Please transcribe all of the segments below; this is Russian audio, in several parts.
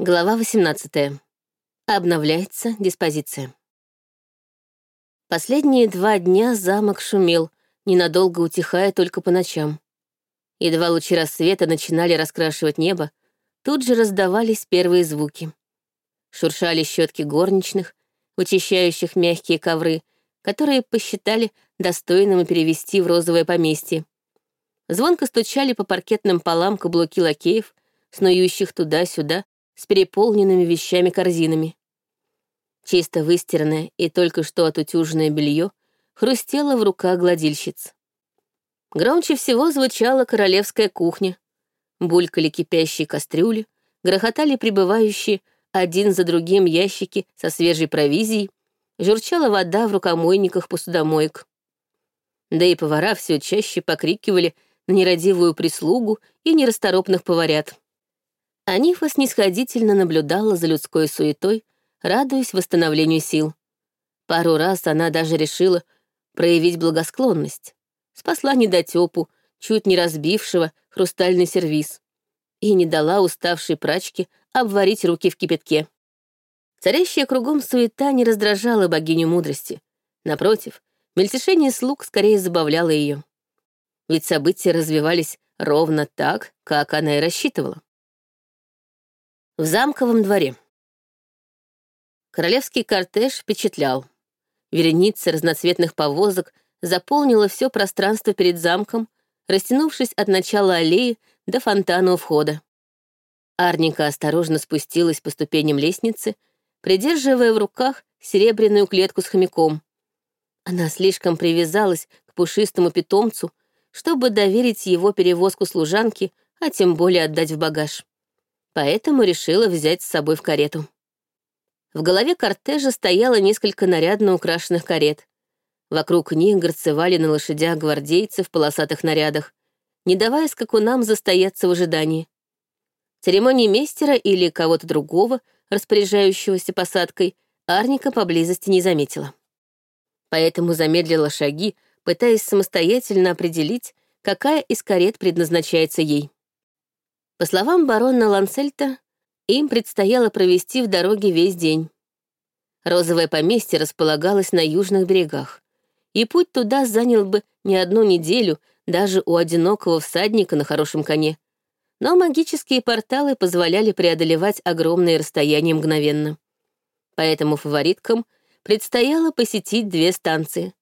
Глава 18. Обновляется диспозиция. Последние два дня замок шумел, ненадолго утихая только по ночам. Едва лучи рассвета начинали раскрашивать небо, тут же раздавались первые звуки. Шуршали щетки горничных, вычищающих мягкие ковры, которые посчитали достойным перевести в розовое поместье. Звонко стучали по паркетным полам каблуки лакеев, снующих туда-сюда, с переполненными вещами корзинами. Чисто выстиранное и только что отутюженное белье хрустело в руках гладильщиц. Громче всего звучала королевская кухня. Булькали кипящие кастрюли, грохотали прибывающие один за другим ящики со свежей провизией, журчала вода в рукомойниках посудомоек. Да и повара все чаще покрикивали на нерадивую прислугу и нерасторопных поварят. Анифа снисходительно наблюдала за людской суетой, радуясь восстановлению сил. Пару раз она даже решила проявить благосклонность. Спасла недотепу, чуть не разбившего хрустальный сервиз, и не дала уставшей прачке обварить руки в кипятке. Царящая кругом суета не раздражала богиню мудрости. Напротив, мельтешение слуг скорее забавляло ее. Ведь события развивались ровно так, как она и рассчитывала в замковом дворе. Королевский кортеж впечатлял. Вереница разноцветных повозок заполнила все пространство перед замком, растянувшись от начала аллеи до фонтана у входа. Арника осторожно спустилась по ступеням лестницы, придерживая в руках серебряную клетку с хомяком. Она слишком привязалась к пушистому питомцу, чтобы доверить его перевозку служанки, а тем более отдать в багаж поэтому решила взять с собой в карету. В голове кортежа стояло несколько нарядно украшенных карет. Вокруг них горцевали на лошадях гвардейцы в полосатых нарядах, не давая скакунам застояться в ожидании. Церемонии мейстера или кого-то другого, распоряжающегося посадкой, Арника поблизости не заметила. Поэтому замедлила шаги, пытаясь самостоятельно определить, какая из карет предназначается ей. По словам барона Лансельта, им предстояло провести в дороге весь день. Розовое поместье располагалось на южных берегах, и путь туда занял бы не одну неделю даже у одинокого всадника на хорошем коне. Но магические порталы позволяли преодолевать огромные расстояния мгновенно. Поэтому фавориткам предстояло посетить две станции.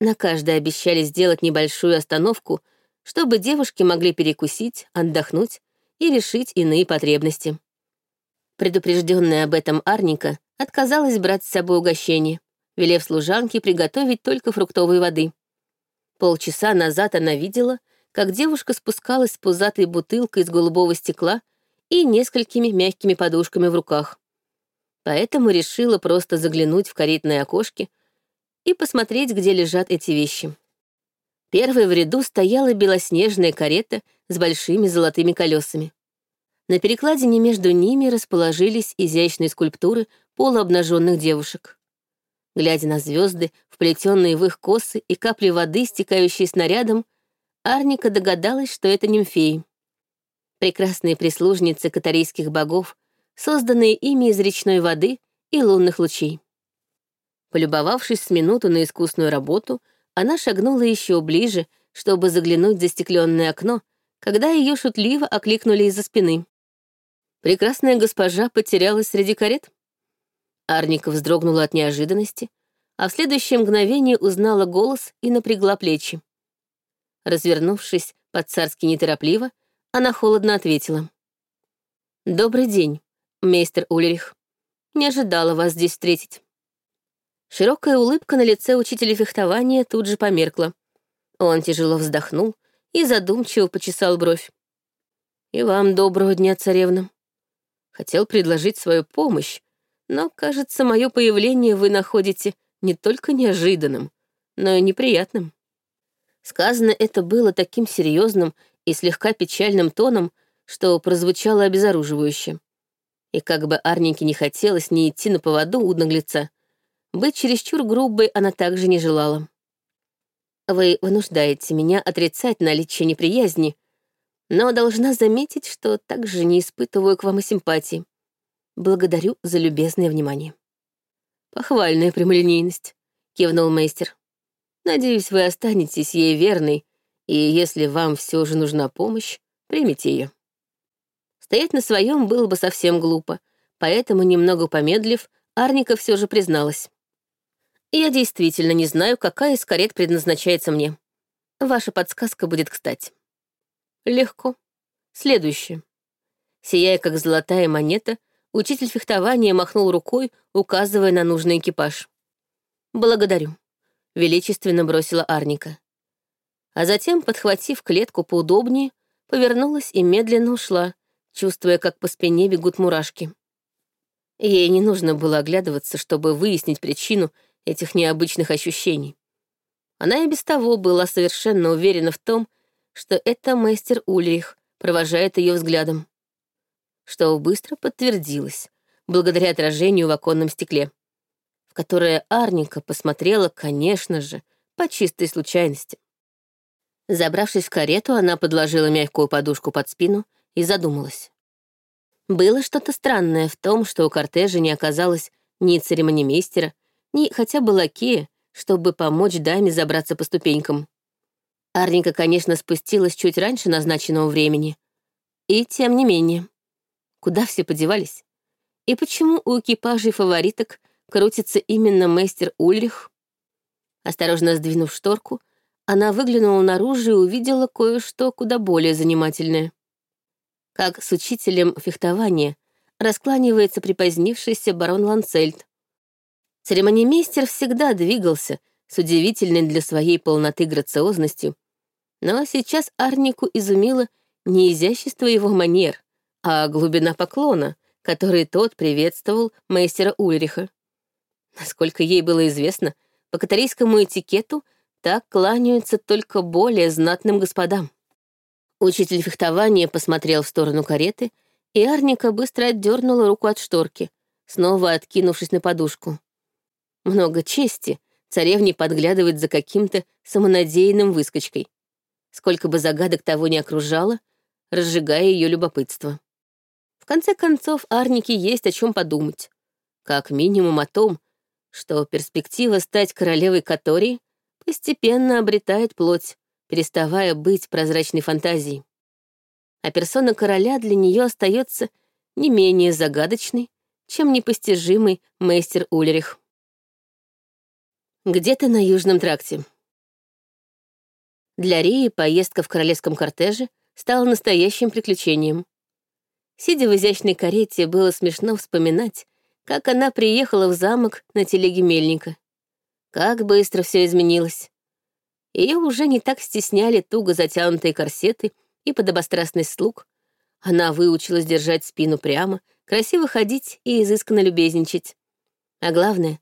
На каждой обещали сделать небольшую остановку, чтобы девушки могли перекусить, отдохнуть и решить иные потребности. Предупрежденная об этом Арника отказалась брать с собой угощение, велев служанке приготовить только фруктовой воды. Полчаса назад она видела, как девушка спускалась с пузатой бутылкой из голубого стекла и несколькими мягкими подушками в руках. Поэтому решила просто заглянуть в каретные окошки и посмотреть, где лежат эти вещи. Первой в ряду стояла белоснежная карета с большими золотыми колесами. На перекладине между ними расположились изящные скульптуры полуобнаженных девушек. Глядя на звезды, вплетенные в их косы и капли воды, стекающие снарядом, Арника догадалась, что это нимфеи. Прекрасные прислужницы катарийских богов, созданные ими из речной воды и лунных лучей. Полюбовавшись с минуту на искусную работу, она шагнула еще ближе, чтобы заглянуть в застекленное окно, когда ее шутливо окликнули из-за спины. Прекрасная госпожа потерялась среди карет? Арника вздрогнула от неожиданности, а в следующее мгновение узнала голос и напрягла плечи. Развернувшись по-царски неторопливо, она холодно ответила. «Добрый день, мейстер Ульрих. Не ожидала вас здесь встретить». Широкая улыбка на лице учителя фехтования тут же померкла. Он тяжело вздохнул и задумчиво почесал бровь. «И вам доброго дня, царевна. Хотел предложить свою помощь, но, кажется, мое появление вы находите не только неожиданным, но и неприятным». Сказано это было таким серьезным и слегка печальным тоном, что прозвучало обезоруживающе. И как бы Арненьке не хотелось не идти на поводу у наглеца, быть чересчур грубой она также не желала. Вы вынуждаете меня отрицать наличие неприязни, но должна заметить, что также не испытываю к вам и симпатии. Благодарю за любезное внимание. Похвальная прямолинейность, кивнул мейстер. Надеюсь, вы останетесь ей верной, и если вам все же нужна помощь, примите ее. Стоять на своем было бы совсем глупо, поэтому, немного помедлив, Арника все же призналась. «Я действительно не знаю, какая из карет предназначается мне. Ваша подсказка будет кстати». «Легко. Следующее». Сияя, как золотая монета, учитель фехтования махнул рукой, указывая на нужный экипаж. «Благодарю», — величественно бросила Арника. А затем, подхватив клетку поудобнее, повернулась и медленно ушла, чувствуя, как по спине бегут мурашки. Ей не нужно было оглядываться, чтобы выяснить причину этих необычных ощущений. Она и без того была совершенно уверена в том, что это мастер Ульрих провожает ее взглядом. Что быстро подтвердилось, благодаря отражению в оконном стекле, в которое Арника посмотрела, конечно же, по чистой случайности. Забравшись в карету, она подложила мягкую подушку под спину и задумалась. Было что-то странное в том, что у кортежа не оказалось ни церемонимейстера, ни хотя бы лакея, чтобы помочь даме забраться по ступенькам. Арника, конечно, спустилась чуть раньше назначенного времени. И тем не менее. Куда все подевались? И почему у экипажей фавориток крутится именно мастер Ульрих? Осторожно сдвинув шторку, она выглянула наружу и увидела кое-что куда более занимательное как с учителем фехтования раскланивается припозднившийся барон Ланцельд. Церемонимейстер всегда двигался с удивительной для своей полноты грациозностью, но сейчас Арнику изумило не изящество его манер, а глубина поклона, который тот приветствовал мастера Ульриха. Насколько ей было известно, по катарийскому этикету так кланяются только более знатным господам. Учитель фехтования посмотрел в сторону кареты, и Арника быстро отдернула руку от шторки, снова откинувшись на подушку. Много чести царевне подглядывать за каким-то самонадеянным выскочкой. Сколько бы загадок того не окружало, разжигая ее любопытство. В конце концов, Арнике есть о чем подумать. Как минимум о том, что перспектива стать королевой Катории постепенно обретает плоть, переставая быть прозрачной фантазией. А персона короля для нее остается не менее загадочной, чем непостижимый мастер Ульрих. Где-то на Южном тракте. Для Рии поездка в королевском кортеже стала настоящим приключением. Сидя в изящной карете, было смешно вспоминать, как она приехала в замок на телеге мельника. Как быстро все изменилось. Ее уже не так стесняли туго затянутые корсеты и подобострастность слуг. Она выучилась держать спину прямо, красиво ходить и изысканно любезничать. А главное,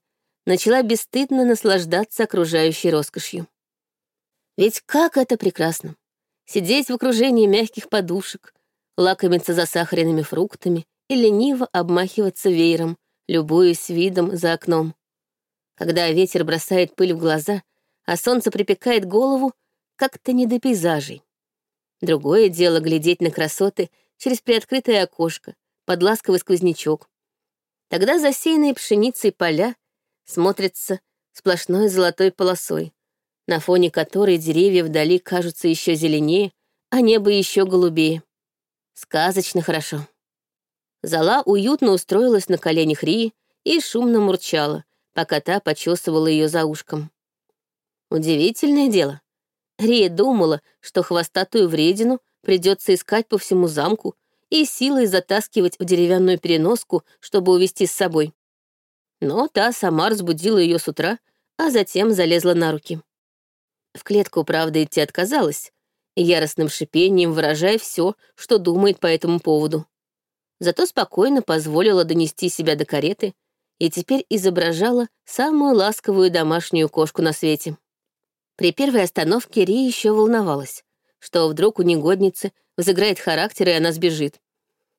начала бесстыдно наслаждаться окружающей роскошью. Ведь как это прекрасно! Сидеть в окружении мягких подушек, лакомиться засахаренными фруктами и лениво обмахиваться веером, любуясь видом за окном. Когда ветер бросает пыль в глаза — а солнце припекает голову, как-то не до пейзажей. Другое дело глядеть на красоты через приоткрытое окошко, под ласковый сквознячок. Тогда засеянные пшеницей поля смотрятся сплошной золотой полосой, на фоне которой деревья вдали кажутся еще зеленее, а небо еще голубее. Сказочно хорошо. Зала уютно устроилась на коленях Рии и шумно мурчала, пока та почесывала ее за ушком. Удивительное дело. Рия думала, что хвостатую вредину придется искать по всему замку и силой затаскивать в деревянную переноску, чтобы увести с собой. Но та сама разбудила ее с утра, а затем залезла на руки. В клетку, правда, идти отказалась, яростным шипением выражая все, что думает по этому поводу. Зато спокойно позволила донести себя до кареты и теперь изображала самую ласковую домашнюю кошку на свете. При первой остановке Ри еще волновалась, что вдруг у негодницы взыграет характер, и она сбежит.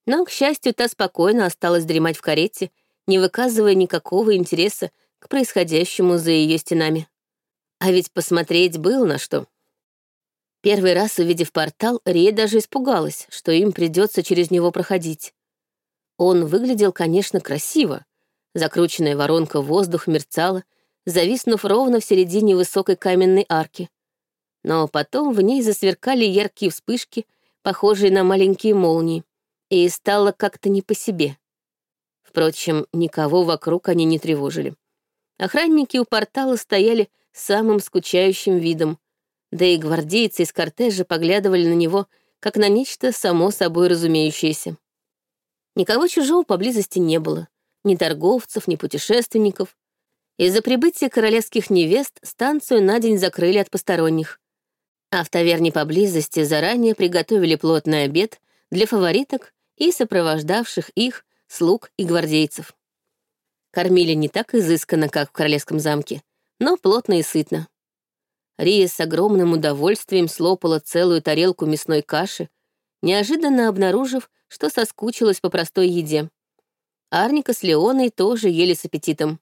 Но, к счастью, та спокойно осталась дремать в карете, не выказывая никакого интереса к происходящему за ее стенами. А ведь посмотреть было на что. Первый раз, увидев портал, Рия даже испугалась, что им придется через него проходить. Он выглядел, конечно, красиво. Закрученная воронка воздух мерцала, зависнув ровно в середине высокой каменной арки. Но потом в ней засверкали яркие вспышки, похожие на маленькие молнии, и стало как-то не по себе. Впрочем, никого вокруг они не тревожили. Охранники у портала стояли самым скучающим видом, да и гвардейцы из кортежа поглядывали на него, как на нечто само собой разумеющееся. Никого чужого поблизости не было, ни торговцев, ни путешественников. Из-за прибытия королевских невест станцию на день закрыли от посторонних. А в таверне поблизости заранее приготовили плотный обед для фавориток и сопровождавших их слуг и гвардейцев. Кормили не так изысканно, как в королевском замке, но плотно и сытно. Рия с огромным удовольствием слопала целую тарелку мясной каши, неожиданно обнаружив, что соскучилась по простой еде. Арника с Леоной тоже ели с аппетитом.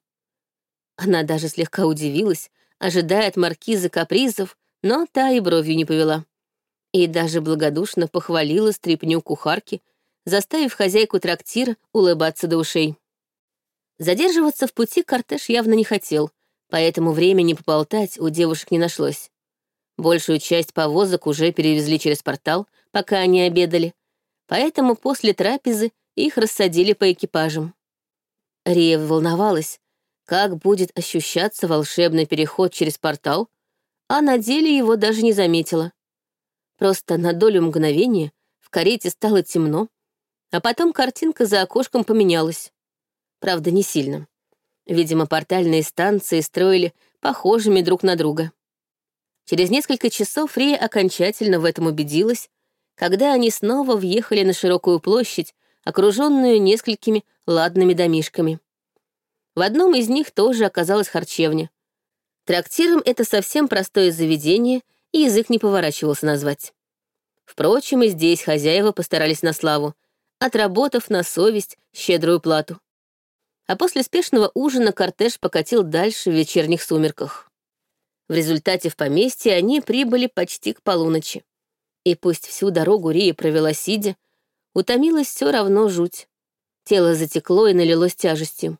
Она даже слегка удивилась, ожидая от маркиза капризов, но та и бровью не повела. И даже благодушно похвалила стряпню кухарки, заставив хозяйку трактира улыбаться до ушей. Задерживаться в пути кортеж явно не хотел, поэтому времени поболтать у девушек не нашлось. Большую часть повозок уже перевезли через портал, пока они обедали, поэтому после трапезы их рассадили по экипажам. Рия волновалась, как будет ощущаться волшебный переход через портал, а на деле его даже не заметила. Просто на долю мгновения в карете стало темно, а потом картинка за окошком поменялась. Правда, не сильно. Видимо, портальные станции строили похожими друг на друга. Через несколько часов Рия окончательно в этом убедилась, когда они снова въехали на широкую площадь, окруженную несколькими ладными домишками. В одном из них тоже оказалась харчевня. Трактиром это совсем простое заведение, и язык не поворачивался назвать. Впрочем, и здесь хозяева постарались на славу, отработав на совесть щедрую плату. А после спешного ужина кортеж покатил дальше в вечерних сумерках. В результате в поместье они прибыли почти к полуночи. И пусть всю дорогу Рия провела сидя, утомилась все равно жуть. Тело затекло и налилось тяжестью.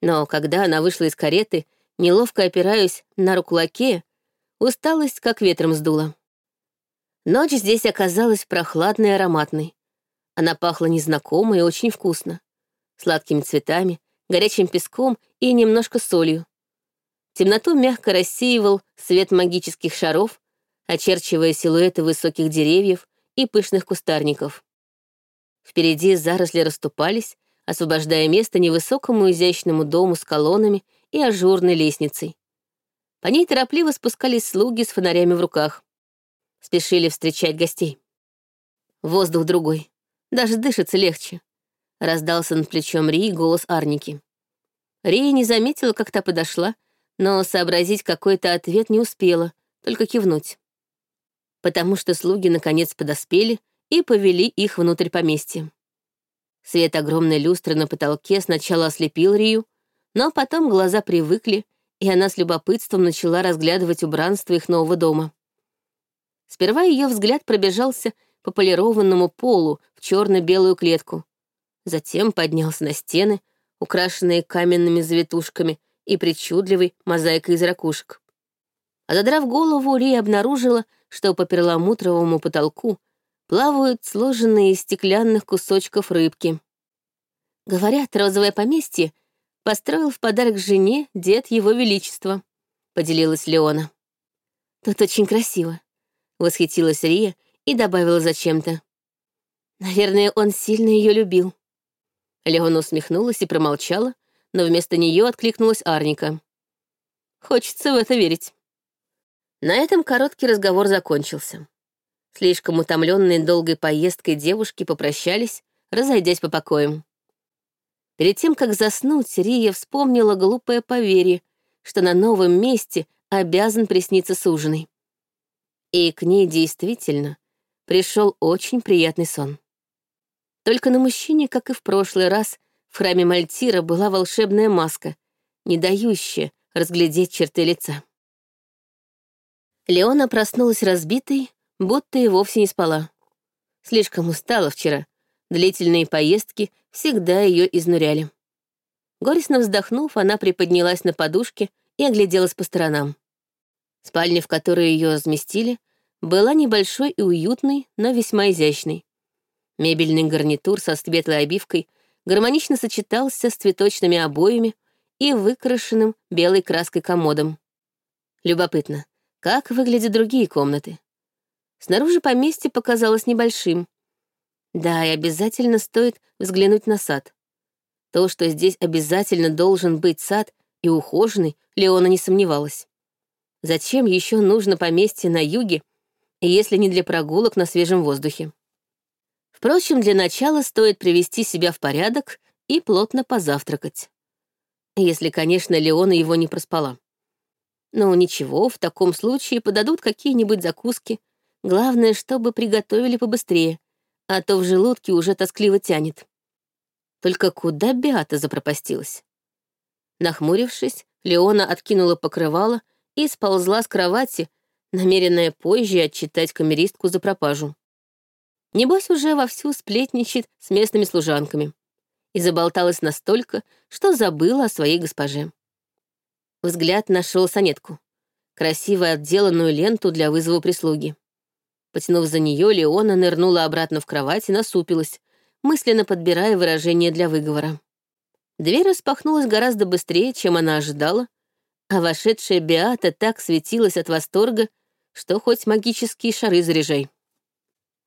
Но когда она вышла из кареты, неловко опираясь на руку лакея, усталость как ветром сдула. Ночь здесь оказалась прохладной и ароматной. Она пахла незнакомо и очень вкусно. Сладкими цветами, горячим песком и немножко солью. Темноту мягко рассеивал свет магических шаров, очерчивая силуэты высоких деревьев и пышных кустарников. Впереди заросли расступались, освобождая место невысокому изящному дому с колоннами и ажурной лестницей. По ней торопливо спускались слуги с фонарями в руках. Спешили встречать гостей. Воздух другой. Даже дышится легче. Раздался над плечом Рии голос Арники. Рия не заметила, как та подошла, но сообразить какой-то ответ не успела, только кивнуть потому что слуги наконец подоспели и повели их внутрь поместья. Свет огромной люстры на потолке сначала ослепил Рию, но потом глаза привыкли, и она с любопытством начала разглядывать убранство их нового дома. Сперва ее взгляд пробежался по полированному полу в черно-белую клетку, затем поднялся на стены, украшенные каменными завитушками и причудливой мозаикой из ракушек. А задрав голову, Рия обнаружила, что по перламутровому потолку плавают сложенные из стеклянных кусочков рыбки. Говорят, розовое поместье построил в подарок жене дед его величества, поделилась Леона. Тут очень красиво, восхитилась Рия и добавила зачем-то. Наверное, он сильно ее любил. Леона усмехнулась и промолчала, но вместо нее откликнулась Арника. Хочется в это верить. На этом короткий разговор закончился. Слишком утомленные долгой поездкой девушки попрощались, разойдясь по покоям. Перед тем, как заснуть, Рия вспомнила глупое поверье, что на новом месте обязан присниться суженый. И к ней действительно пришел очень приятный сон. Только на мужчине, как и в прошлый раз, в храме Мальтира была волшебная маска, не дающая разглядеть черты лица. Леона проснулась разбитой, будто и вовсе не спала. Слишком устала вчера, Длительные поездки всегда ее изнуряли. Горестно вздохнув, она приподнялась на подушке и огляделась по сторонам. Спальня, в которой ее разместили, была небольшой и уютной, но весьма изящной. Мебельный гарнитур со светлой обивкой гармонично сочетался с цветочными обоями и выкрашенным белой краской комодом. Любопытно, как выглядят другие комнаты. Снаружи поместье показалось небольшим. Да, и обязательно стоит взглянуть на сад. То, что здесь обязательно должен быть сад и ухоженный, Леона не сомневалась. Зачем еще нужно поместье на юге, если не для прогулок на свежем воздухе? Впрочем, для начала стоит привести себя в порядок и плотно позавтракать. Если, конечно, Леона его не проспала. Но ничего, в таком случае подадут какие-нибудь закуски. Главное, чтобы приготовили побыстрее, а то в желудке уже тоскливо тянет. Только куда Беата запропастилась? Нахмурившись, Леона откинула покрывало и сползла с кровати, намеренная позже отчитать камеристку за пропажу. Небось уже вовсю сплетничает с местными служанками. И заболталась настолько, что забыла о своей госпоже. Взгляд нашел сонетку. Красиво отделанную ленту для вызова прислуги. Потянув за нее, Леона нырнула обратно в кровать и насупилась, мысленно подбирая выражение для выговора. Дверь распахнулась гораздо быстрее, чем она ожидала, а вошедшая Беата так светилась от восторга, что хоть магические шары заряжай.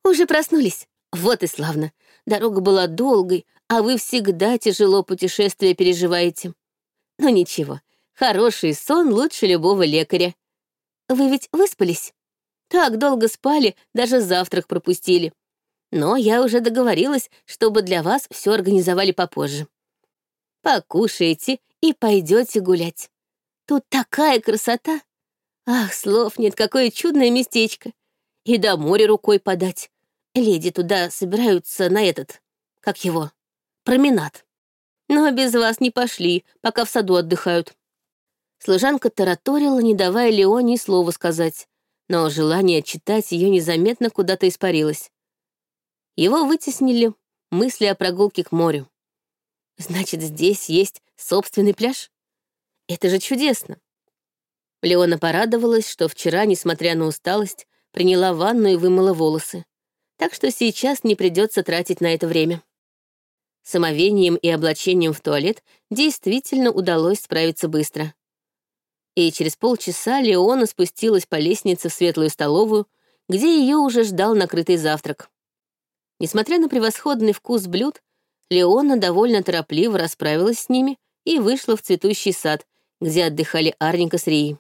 «Уже проснулись? Вот и славно. Дорога была долгой, а вы всегда тяжело путешествия переживаете. Но ничего, хороший сон лучше любого лекаря. Вы ведь выспались? Так долго спали, даже завтрак пропустили. Но я уже договорилась, чтобы для вас все организовали попозже. Покушаете и пойдете гулять. Тут такая красота! Ах, слов нет, какое чудное местечко! И до моря рукой подать. Леди туда собираются на этот, как его, променад. Но без вас не пошли, пока в саду отдыхают. Служанка тараторила, не давая Леоне ни слова сказать, но желание читать ее незаметно куда-то испарилось. Его вытеснили мысли о прогулке к морю. Значит, здесь есть собственный пляж? Это же чудесно. Леона порадовалась, что вчера, несмотря на усталость, приняла ванну и вымыла волосы так что сейчас не придется тратить на это время. Самовением и облачением в туалет действительно удалось справиться быстро. И через полчаса Леона спустилась по лестнице в светлую столовую, где ее уже ждал накрытый завтрак. Несмотря на превосходный вкус блюд, Леона довольно торопливо расправилась с ними и вышла в цветущий сад, где отдыхали Арника с Рией.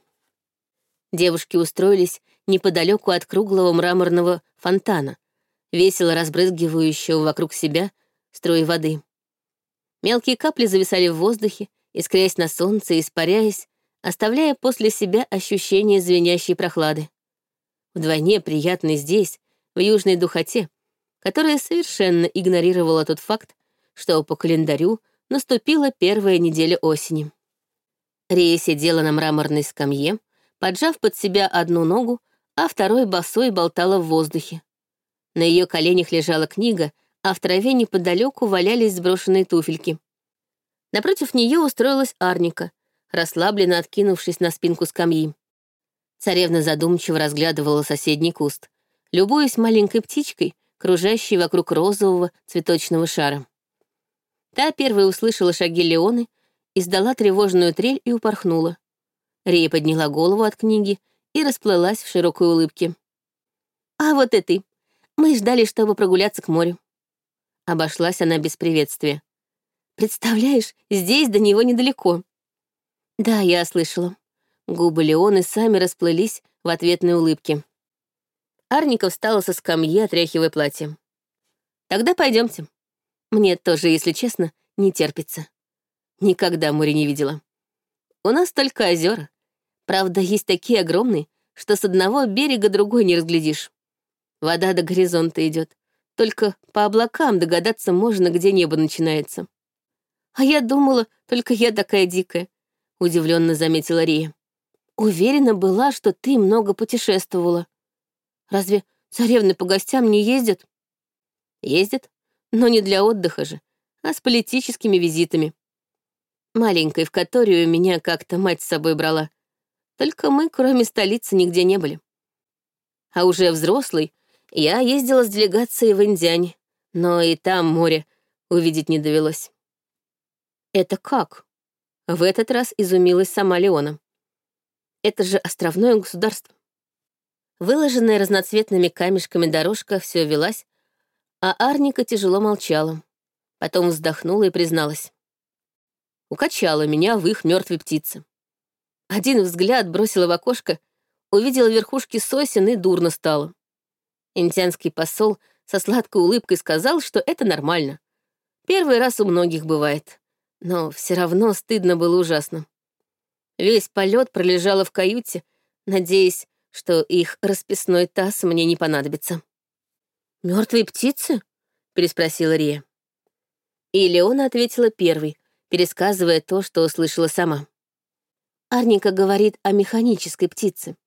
Девушки устроились неподалеку от круглого мраморного фонтана, весело разбрызгивающего вокруг себя струи воды. Мелкие капли зависали в воздухе, искрясь на солнце и испаряясь, оставляя после себя ощущение звенящей прохлады. Вдвойне приятно здесь, в южной духоте, которая совершенно игнорировала тот факт, что по календарю наступила первая неделя осени. Рия сидела на мраморной скамье, поджав под себя одну ногу, а второй босой болтала в воздухе. На ее коленях лежала книга, а в траве неподалеку валялись сброшенные туфельки. Напротив нее устроилась Арника, расслабленно откинувшись на спинку скамьи. Царевна задумчиво разглядывала соседний куст, любуясь маленькой птичкой, кружащей вокруг розового цветочного шара. Та первая услышала шаги Леоны, издала тревожную трель и упорхнула. Рия подняла голову от книги и расплылась в широкой улыбке. «А вот и ты. Мы ждали, чтобы прогуляться к морю. Обошлась она без приветствия. Представляешь, здесь до него недалеко. Да, я слышала. Губы Леоны сами расплылись в ответной улыбке. Арника встала со скамьи, отряхивая платье. Тогда пойдемте. Мне тоже, если честно, не терпится. Никогда море не видела. У нас только озера. Правда, есть такие огромные, что с одного берега другой не разглядишь. Вода до горизонта идет. Только по облакам догадаться можно, где небо начинается. А я думала, только я такая дикая, удивленно заметила Рия. Уверена была, что ты много путешествовала. Разве царевны по гостям не ездят? Ездят, но не для отдыха же, а с политическими визитами. Маленькой в которую меня как-то мать с собой брала. Только мы, кроме столицы, нигде не были. А уже взрослый, я ездила с делегацией в Индиане, но и там море увидеть не довелось. Это как? В этот раз изумилась сама Леона. Это же островное государство. Выложенная разноцветными камешками дорожка все велась, а Арника тяжело молчала. Потом вздохнула и призналась. Укачала меня в их мертвой птице. Один взгляд бросила в окошко, увидела верхушки сосен и дурно стало. Индианский посол со сладкой улыбкой сказал, что это нормально. Первый раз у многих бывает. Но все равно стыдно было ужасно. Весь полет пролежала в каюте, надеясь, что их расписной таз мне не понадобится. Мертвые птицы? переспросила Рия. И Леона ответила первой, пересказывая то, что услышала сама. Арника говорит о механической птице.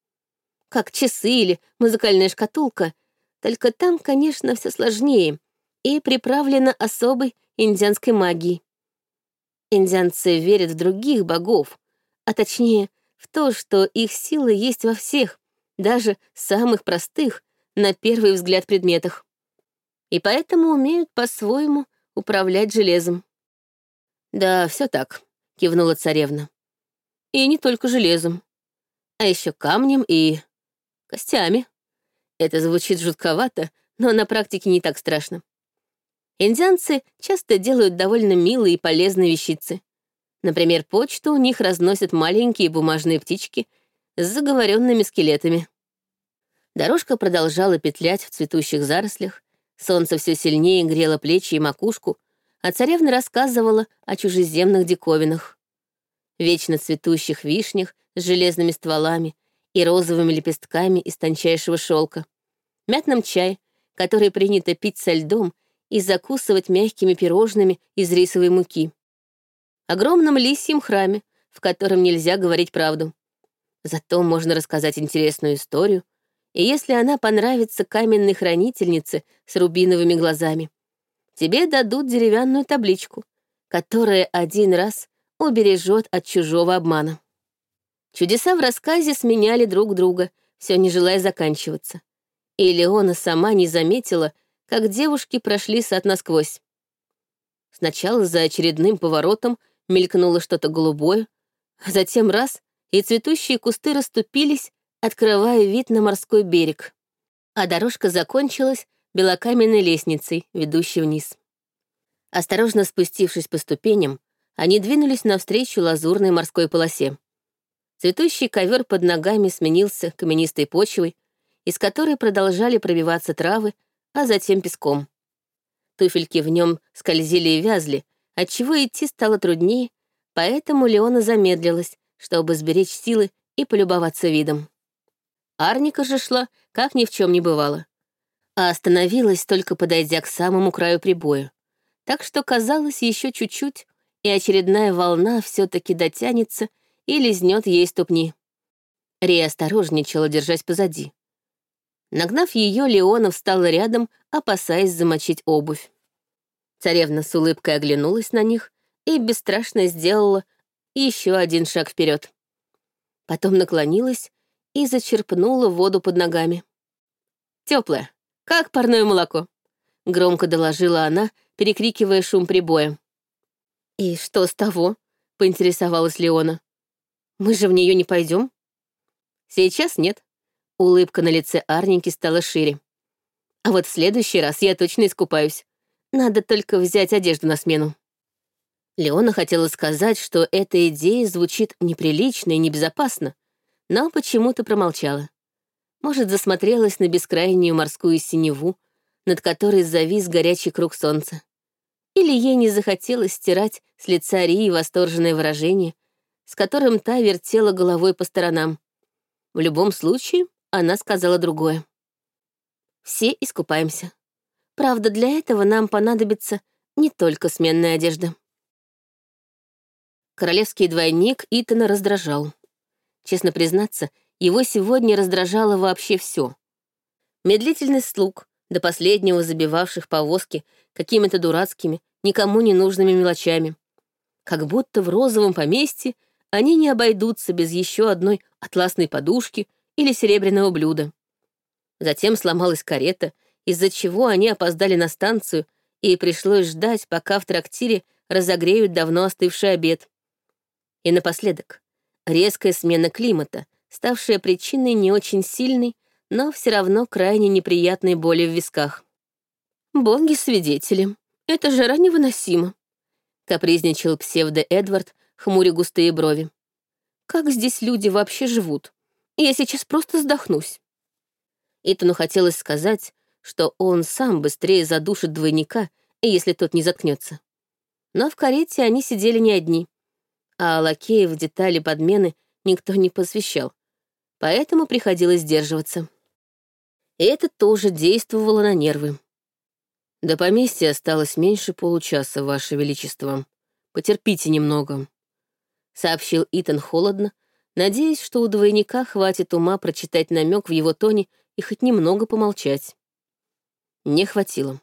Как часы или музыкальная шкатулка, только там, конечно, все сложнее и приправлено особой индианской магией. Индианцы верят в других богов, а точнее в то, что их сила есть во всех, даже самых простых, на первый взгляд, предметах. И поэтому умеют по-своему управлять железом. «Да, все так», — кивнула царевна. И не только железом, а еще камнем и костями. Это звучит жутковато, но на практике не так страшно. Индианцы часто делают довольно милые и полезные вещицы. Например, почту у них разносят маленькие бумажные птички с заговоренными скелетами. Дорожка продолжала петлять в цветущих зарослях, солнце все сильнее грело плечи и макушку, а царевна рассказывала о чужеземных диковинах вечно цветущих вишнях с железными стволами и розовыми лепестками из тончайшего шелка, мятном чай, который принято пить со льдом и закусывать мягкими пирожными из рисовой муки, огромном лисьем храме, в котором нельзя говорить правду. Зато можно рассказать интересную историю, и если она понравится каменной хранительнице с рубиновыми глазами, тебе дадут деревянную табличку, которая один раз убережет от чужого обмана. Чудеса в рассказе сменяли друг друга, все не желая заканчиваться. И Леона сама не заметила, как девушки прошли сад насквозь. Сначала за очередным поворотом мелькнуло что-то голубое, а затем раз, и цветущие кусты расступились, открывая вид на морской берег. А дорожка закончилась белокаменной лестницей, ведущей вниз. Осторожно спустившись по ступеням, они двинулись навстречу лазурной морской полосе. Цветущий ковер под ногами сменился каменистой почвой, из которой продолжали пробиваться травы, а затем песком. Туфельки в нем скользили и вязли, отчего идти стало труднее, поэтому Леона замедлилась, чтобы сберечь силы и полюбоваться видом. Арника же шла, как ни в чем не бывало, а остановилась, только подойдя к самому краю прибоя, так что казалось еще чуть-чуть, и очередная волна все-таки дотянется и лизнет ей ступни. Рия осторожничала, держась позади. Нагнав ее, Леона встала рядом, опасаясь замочить обувь. Царевна с улыбкой оглянулась на них и бесстрашно сделала еще один шаг вперед. Потом наклонилась и зачерпнула воду под ногами. Теплая, как парное молоко, громко доложила она, перекрикивая шум прибоя. «И что с того?» — поинтересовалась Леона. «Мы же в нее не пойдем. «Сейчас нет». Улыбка на лице Арники стала шире. «А вот в следующий раз я точно искупаюсь. Надо только взять одежду на смену». Леона хотела сказать, что эта идея звучит неприлично и небезопасно, но почему-то промолчала. Может, засмотрелась на бескрайнюю морскую синеву, над которой завис горячий круг солнца. Или ей не захотелось стирать с лица Рии восторженное выражение, с которым та вертела головой по сторонам. В любом случае, она сказала другое. «Все искупаемся. Правда, для этого нам понадобится не только сменная одежда». Королевский двойник Итана раздражал. Честно признаться, его сегодня раздражало вообще все. Медлительность слуг, до последнего забивавших повозки какими-то дурацкими, никому не нужными мелочами. Как будто в розовом поместье они не обойдутся без еще одной атласной подушки или серебряного блюда. Затем сломалась карета, из-за чего они опоздали на станцию, и пришлось ждать, пока в трактире разогреют давно остывший обед. И напоследок, резкая смена климата, ставшая причиной не очень сильной, но все равно крайне неприятной боли в висках. «Боги-свидетели, эта жара невыносима», — капризничал псевдо-Эдвард, хмуря густые брови. «Как здесь люди вообще живут? Я сейчас просто сдохнусь». Итану хотелось сказать, что он сам быстрее задушит двойника, если тот не заткнется. Но в карете они сидели не одни, а лакеев в детали подмены никто не посвящал, поэтому приходилось сдерживаться. Это тоже действовало на нервы. До поместья осталось меньше получаса, Ваше Величество. Потерпите немного», — сообщил Итан холодно, надеясь, что у двойника хватит ума прочитать намек в его тоне и хоть немного помолчать. Не хватило.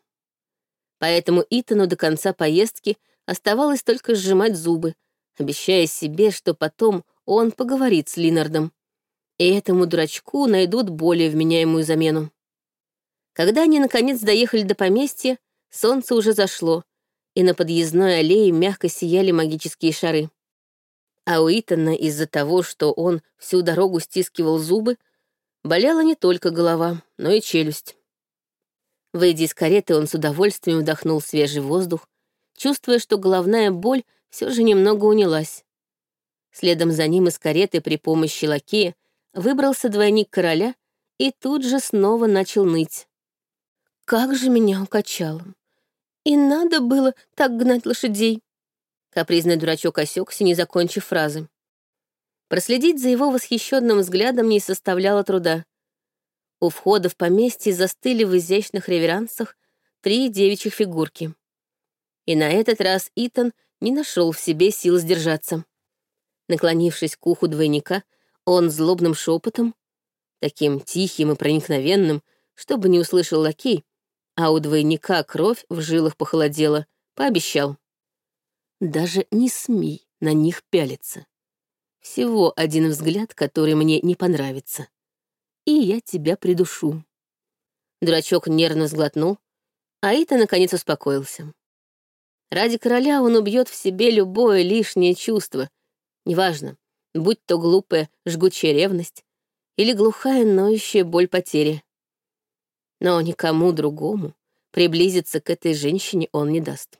Поэтому Итану до конца поездки оставалось только сжимать зубы, обещая себе, что потом он поговорит с Линардом. И этому дурачку найдут более вменяемую замену. Когда они, наконец, доехали до поместья, солнце уже зашло, и на подъездной аллее мягко сияли магические шары. А у Итана из-за того, что он всю дорогу стискивал зубы, болела не только голова, но и челюсть. Выйдя из кареты, он с удовольствием вдохнул свежий воздух, чувствуя, что головная боль все же немного унялась. Следом за ним из кареты при помощи лакея выбрался двойник короля и тут же снова начал ныть. Как же меня укачало. И надо было так гнать лошадей. Капризный дурачок осекся, не закончив фразы. Проследить за его восхищенным взглядом не составляло труда. У входа в поместье застыли в изящных реверансах три девичьих фигурки. И на этот раз Итан не нашел в себе сил сдержаться. Наклонившись к уху двойника, он злобным шепотом, таким тихим и проникновенным, чтобы не услышал лакей, а у двойника кровь в жилах похолодела, пообещал. «Даже не смей на них пялиться. Всего один взгляд, который мне не понравится. И я тебя придушу». Дурачок нервно сглотнул, а Ита наконец успокоился. Ради короля он убьет в себе любое лишнее чувство, неважно, будь то глупая жгучая ревность или глухая ноющая боль потери. Но никому другому приблизиться к этой женщине он не даст.